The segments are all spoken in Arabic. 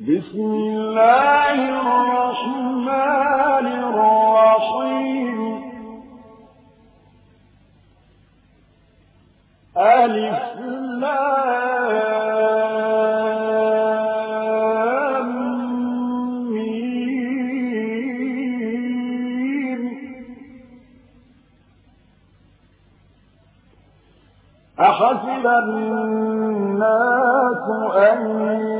بسم الله الرحمن الرحيم. ألف لام أحسب الناس أن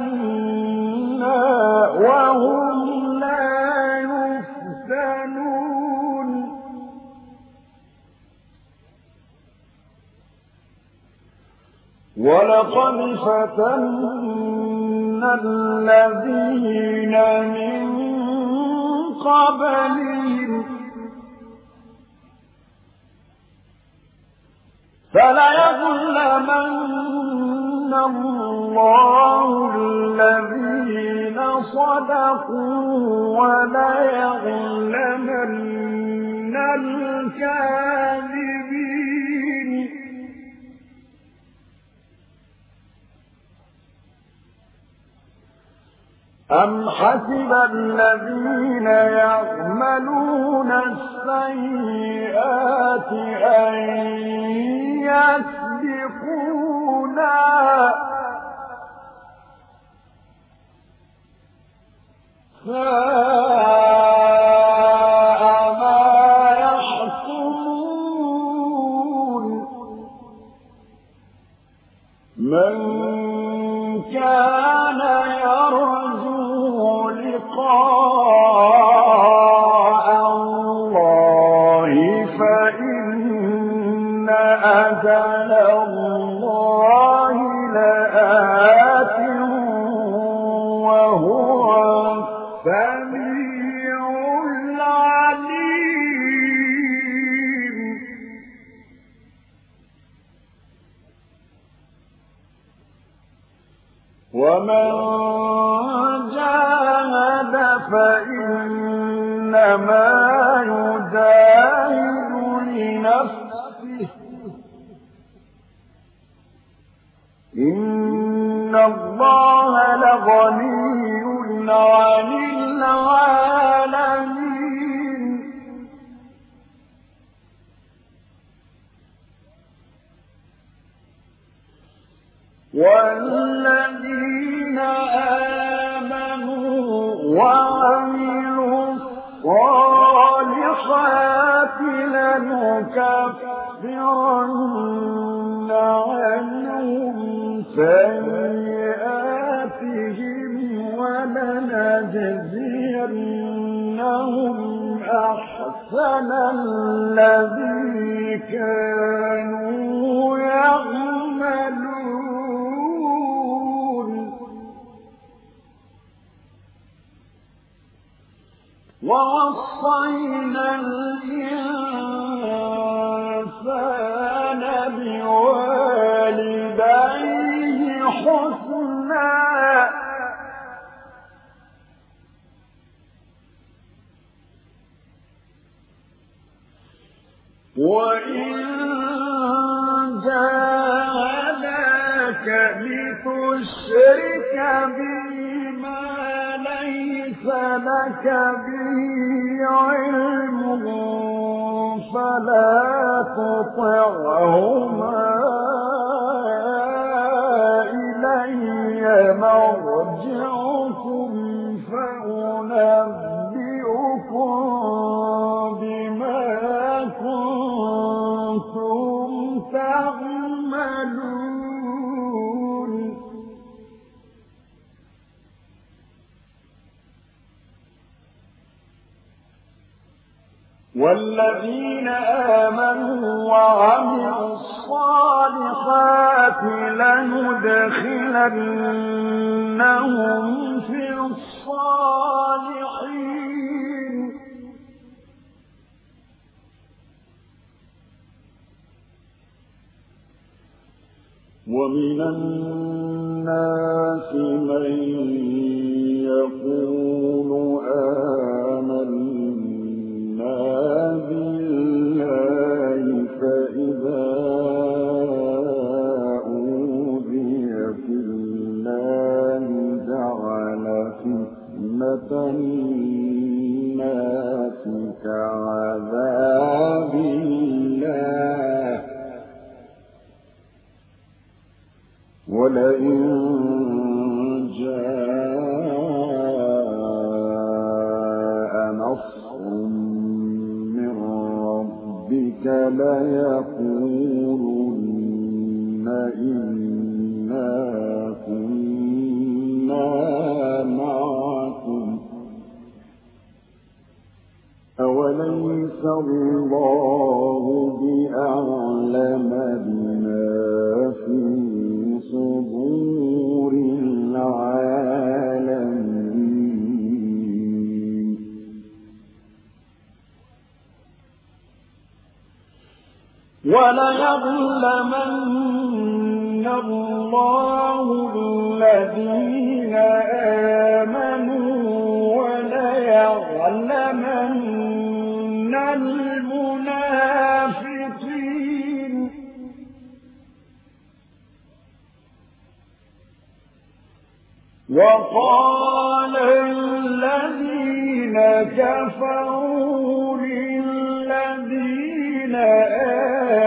آمنا وهم لا يفتنون. ولقد فتنا الذين من قبلهم فليظلمن الله الذين صدقوا وليظلمن الكاذبين أم حسب الذين يعملون السيئات أن يسبقونا ساء والذين آمنوا وعملوا الصالحات لنكفرن عنهم سيئاتهم ولنجزينهم أحسن الذي ووصينا الإنسان بوالديه حسنا. وإن جاهداك لتشرك بما ليس لك فلا تطعهما إلي مرجعكم فأنبئكم بما كنتم تعملون. والذين آمنوا وعملوا الصالحات لندخلنهم في الصالحين. ومن الناس من يقول السَّيِّئَاتِ كَعَذَابِ اللَّهِ وَلَئِن جَاءَ نَصْرٌ مِّن رَّبِّكَ الله بأعلم بما في صدور العالمين. وليظلمن الله الذين آمنوا وقال الذين كفروا للذين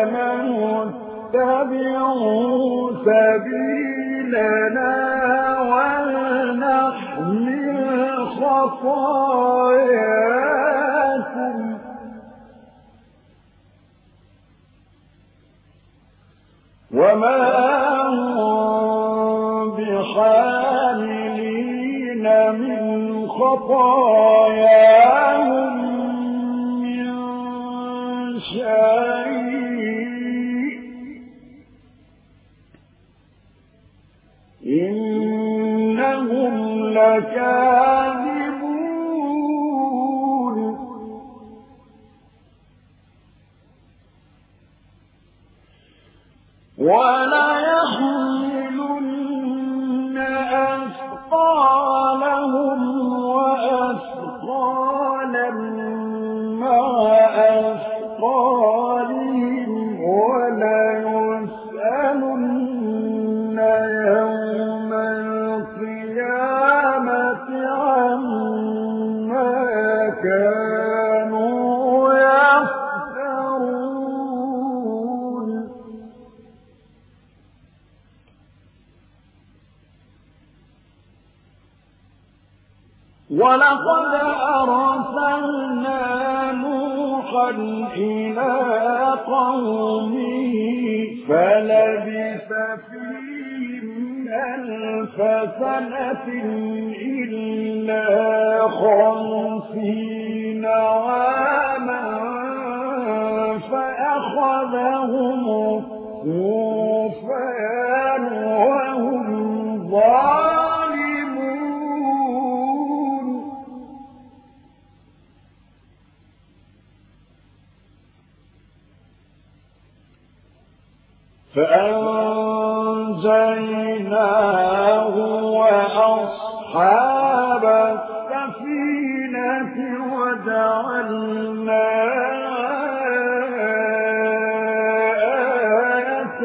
آمنوا اتبعوا سبيلنا ولنحمل خطاياكم. وما هم من خطاياهم من شيء إنهم لكاذبون وليحملن إلى قومه فلبث فيهم ألف سنة إلا خمسين فأنجيناه وأصحاب السفينة وجعلنا آية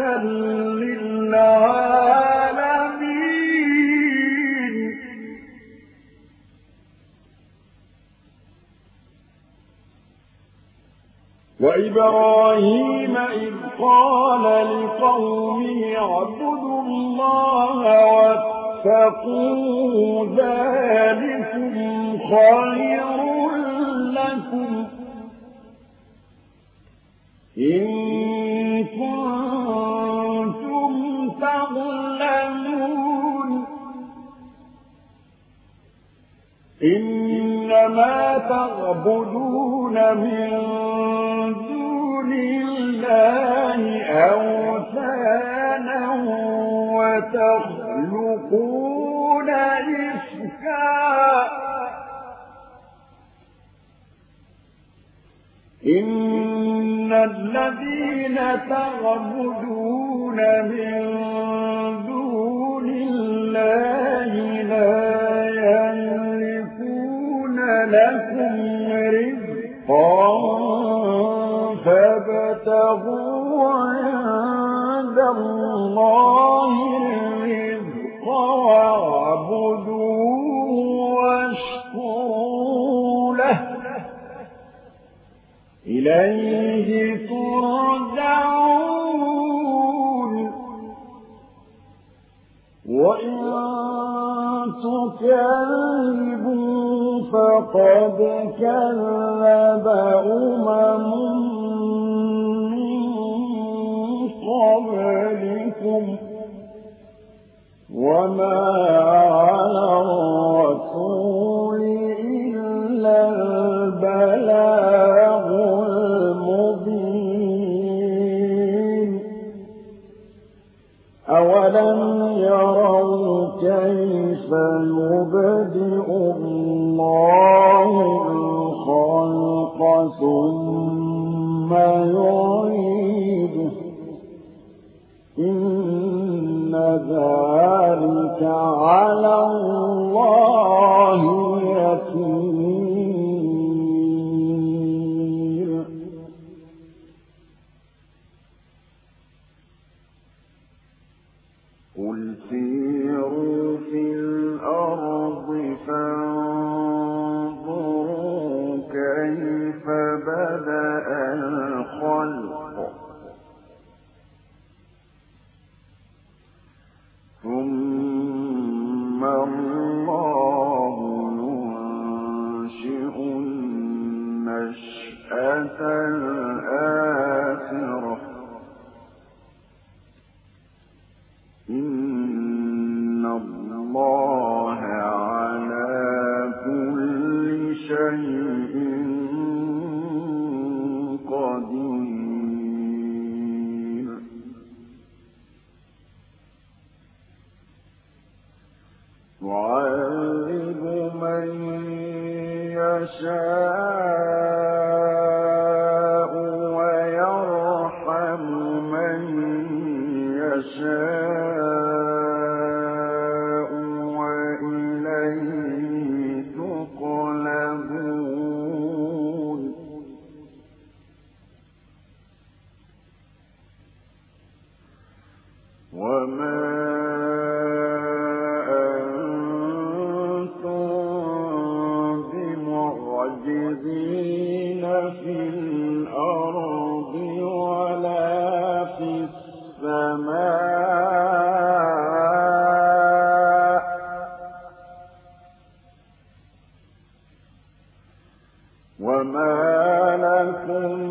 للعالمين. وإبراهيم قال لقومه اعبدوا الله واتقوا ذلكم خير لكم. إن كنتم تعلمون. إنما تعبدون من الله أوثانا وتخلقون إفكا إن الذين تعبدون من دون الله لا يملكون لكم رزقا. فابتغوا عند الله الرزق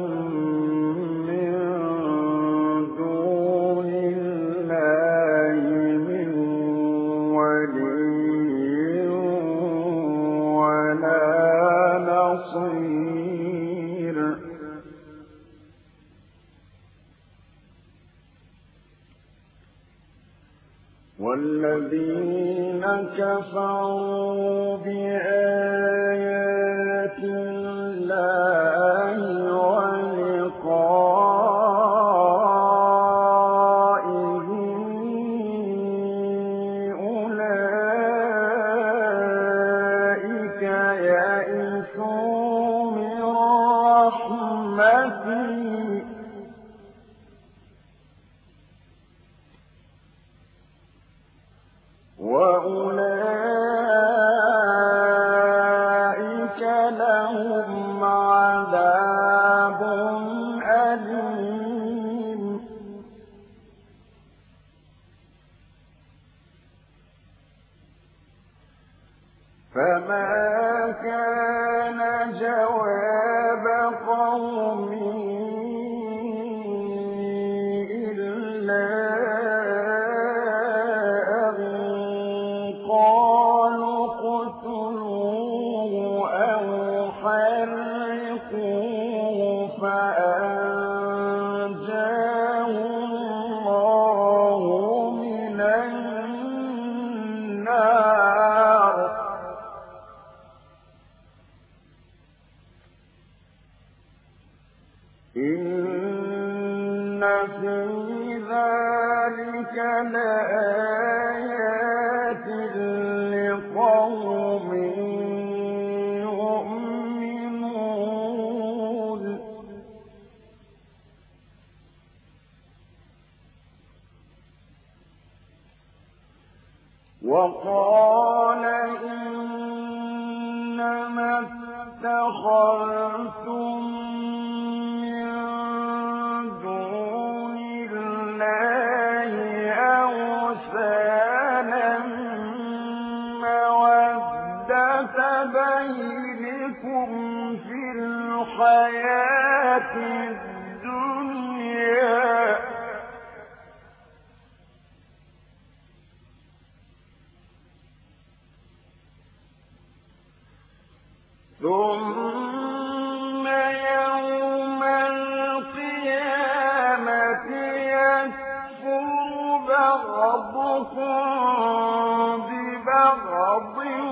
لكم حرقوه الظل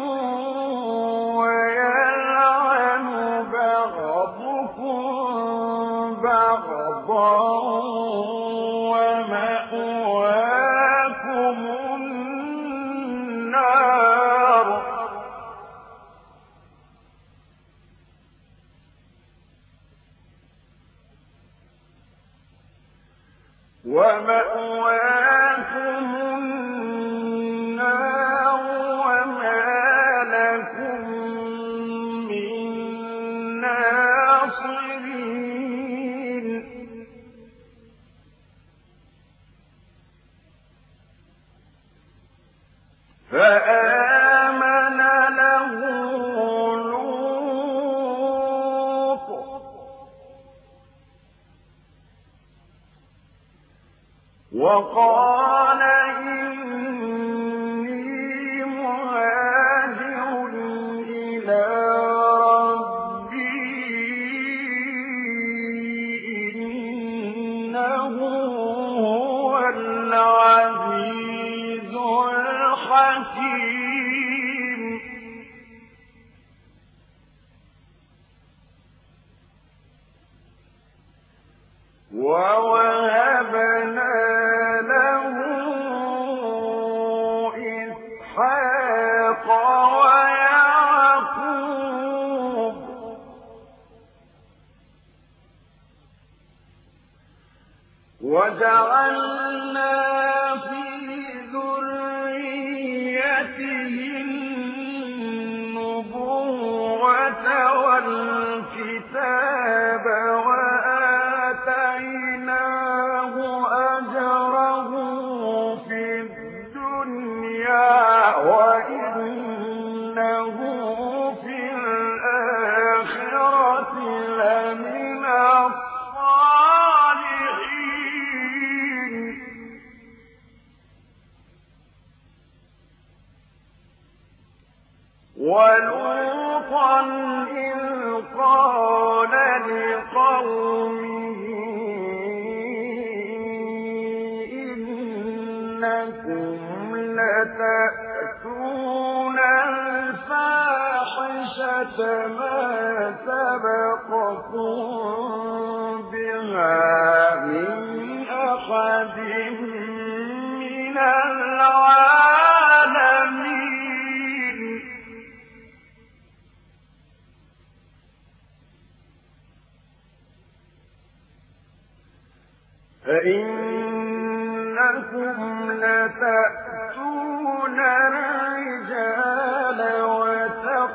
أئنكم لتأتون الرجال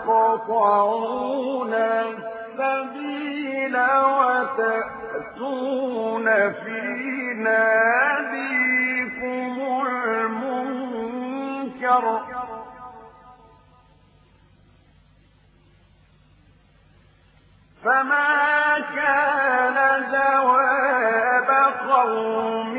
وتقطعون السبيل وتأتون في ناديكم المنكر. فما كان زواج وَقَوْمَ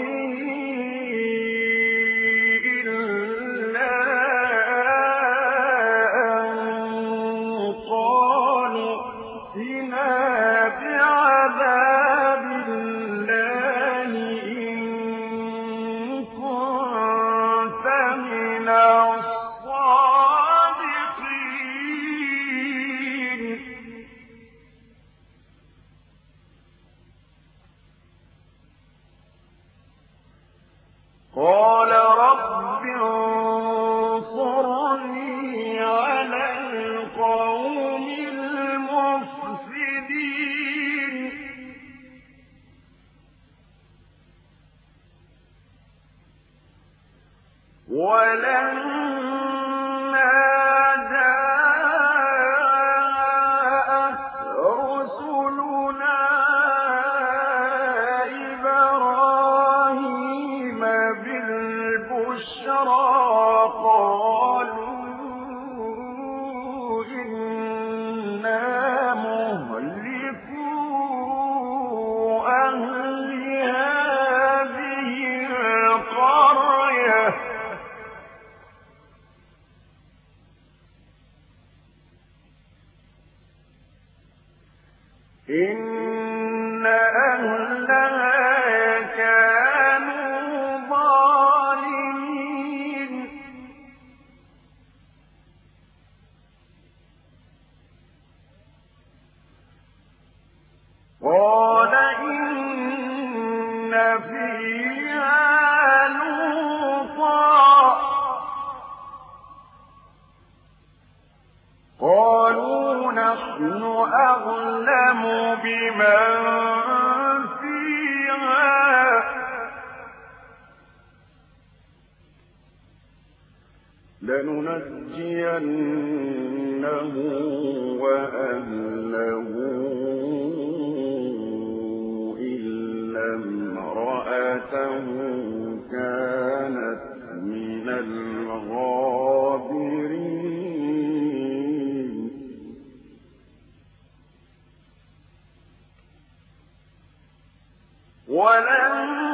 ولم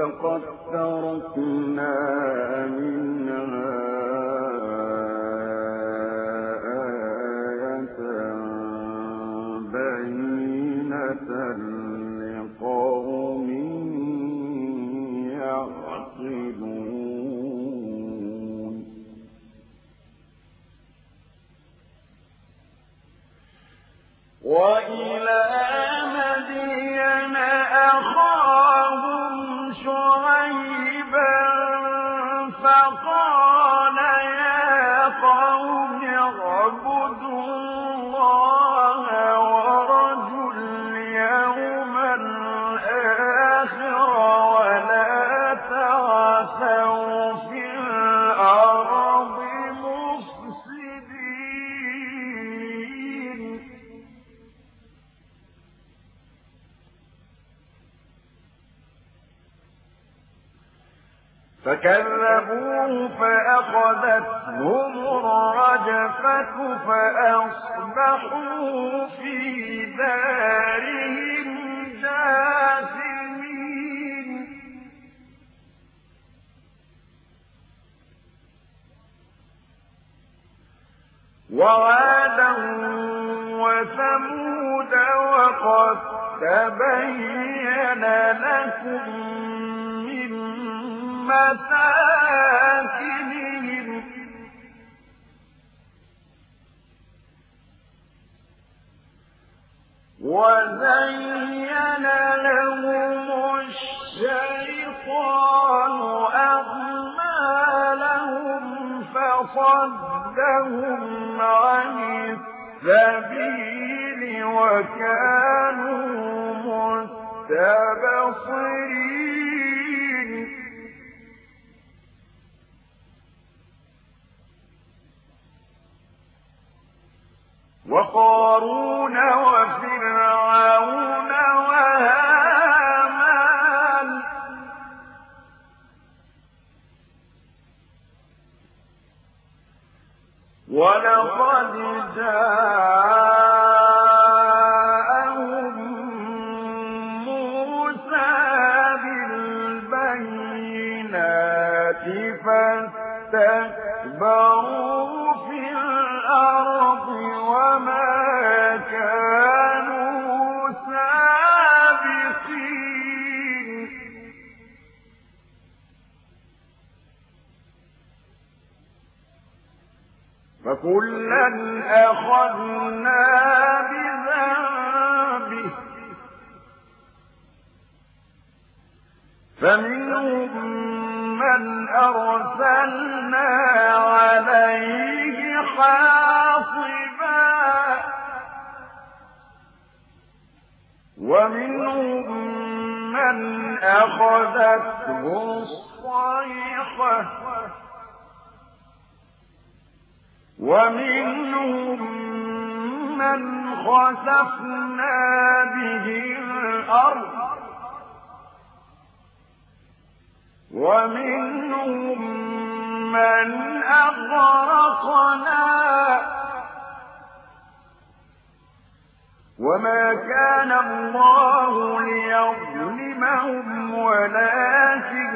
لقد تركنا من وعادا وثمود وقد تبين لكم من مساكنهم. وزين لهم الشيطان أعمالهم فصدهم سبيل وكانوا مستبصرين وقارون وفرعون وهامان ولقد جاء فكلا أخذنا بذنبه. فمنهم من أرسلنا عليه حاصبا. ومنهم من أخذته الصيحة. ومنهم من خسفنا به الأرض. ومنهم من أغرقنا. وما كان الله ليظلمهم ولكن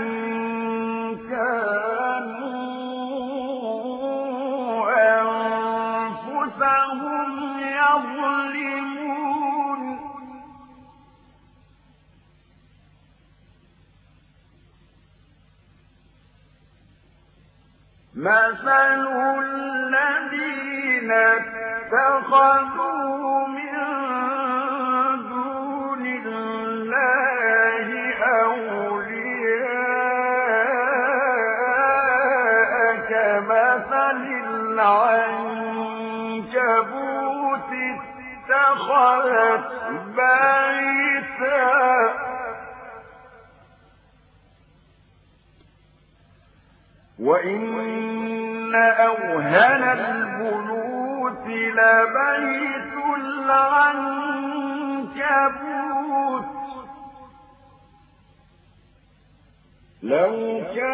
كانوا مثل الذين اتخذوا لو كانوا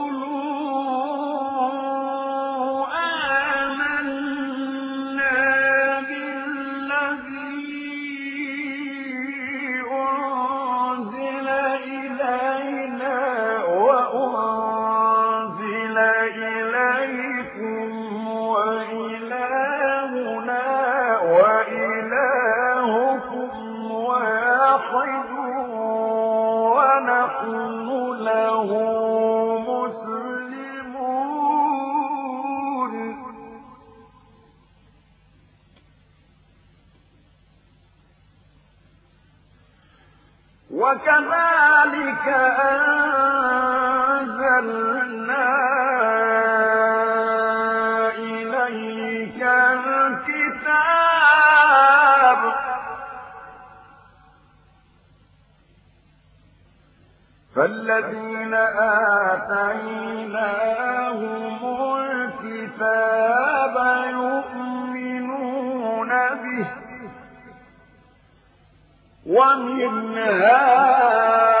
فالذين آتيناهم الكتاب يؤمنون به ومن هؤلاء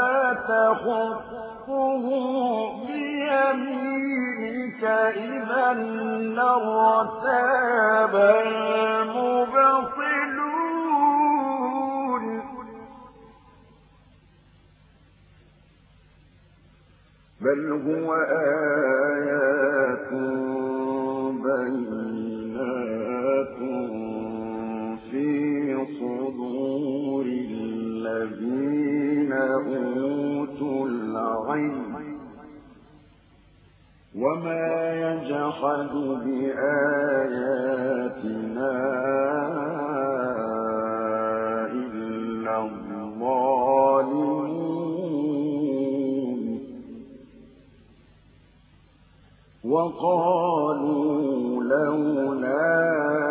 تخطه بيمينك إذا لارتاب المبطل بل هو آيات بينات في صدور الذين أوتوا العلم وما يجحد بآياتنا وقالوا لولا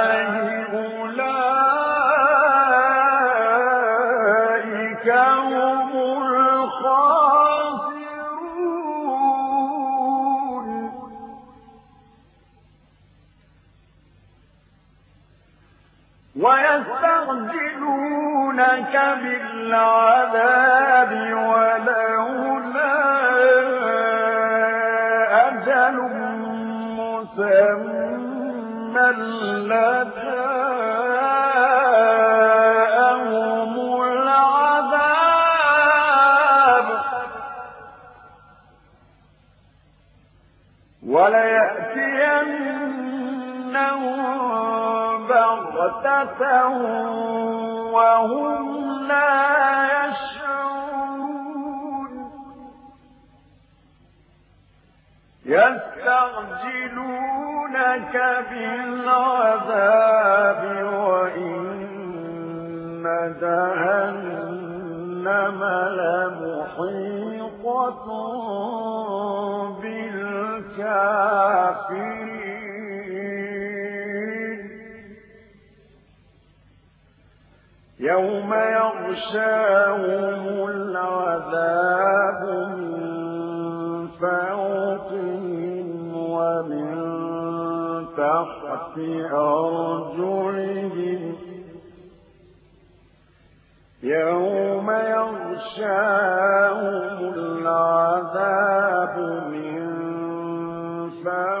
بالعذاب ولولا أجل مسمى لجاءهم العذاب. وليأتينهم بغتة وهم لا يشعرون. يستعجلونك بالعذاب وإن جهنم لمحيطة بالكافرين. يوم يغشاهم العذاب من فوقهم ومن تحت أرجلهم. يوم يغشاهم العذاب من فوقهم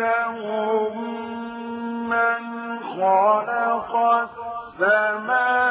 سألتهم من خلق السماوات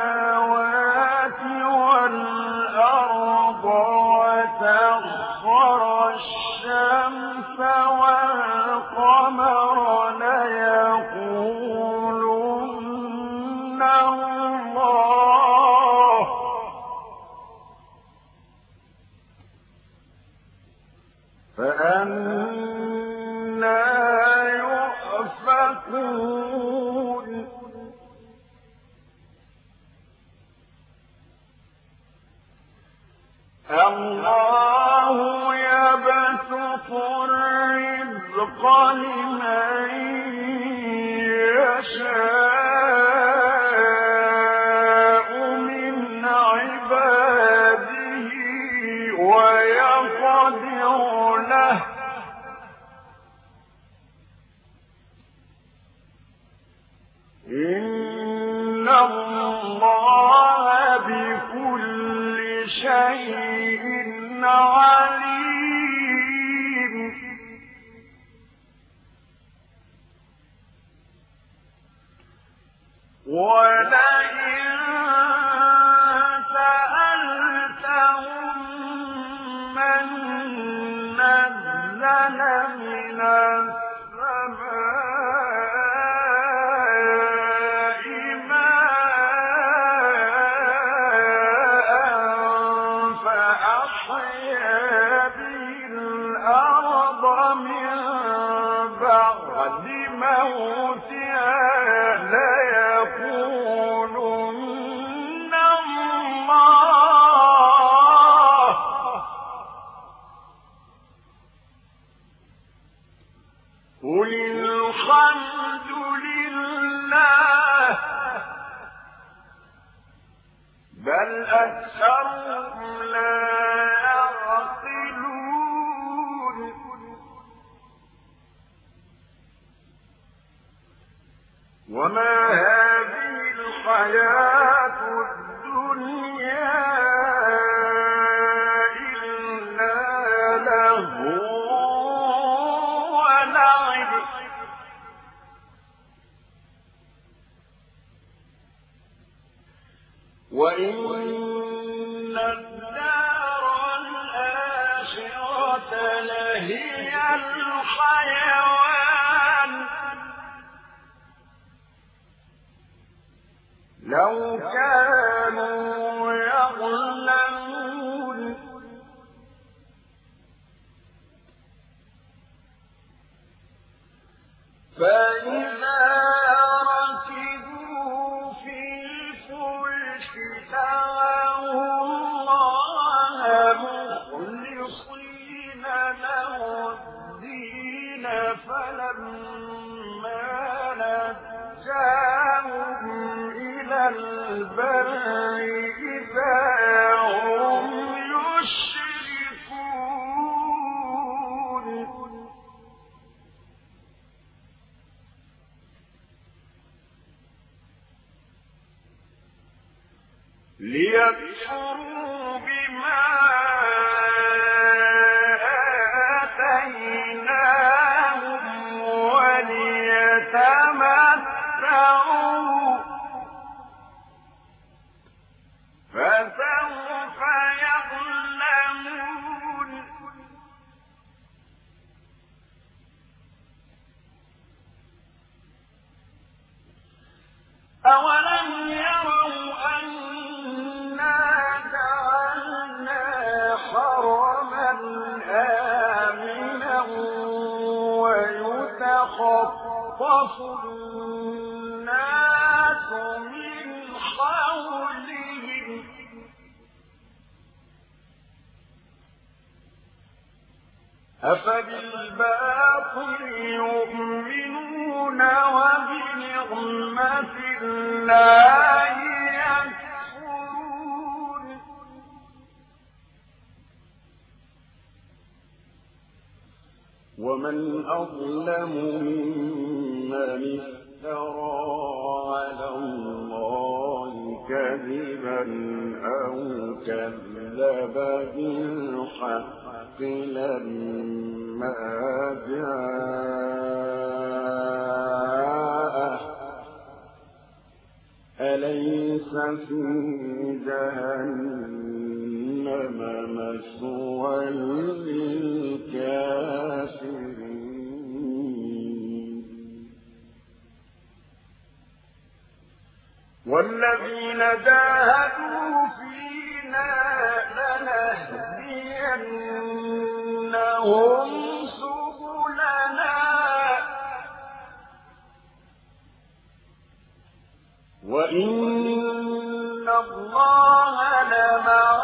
فإن ومن أظلم ممن افترى على الله كذبا أو كذب بالحق لما جاء في جهنم للكافرين. والذين جاهدوا فينا لنهدينهم وإن مَعَ